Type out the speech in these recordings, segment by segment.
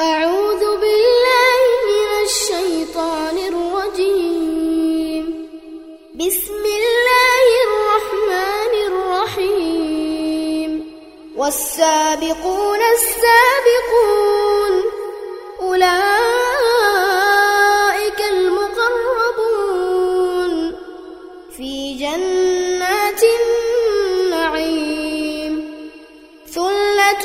أعوذ بالله من الشيطان الرجيم. بسم الله الرحمن الرحيم. والسابقون السابقون. أولئك المقربون. في جنات النعيم. ثلة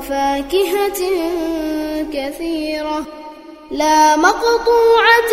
وفاكهة كثيرة لا مقطوعة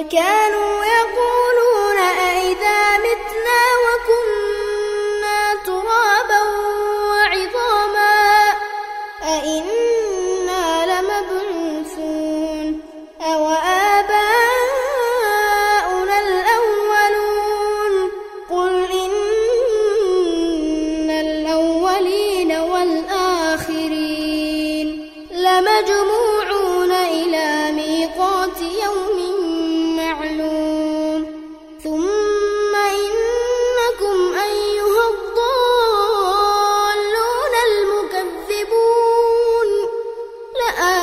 وكانوا يقولون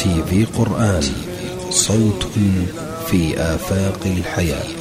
تي في قرآن صوت في آفاق الحياة.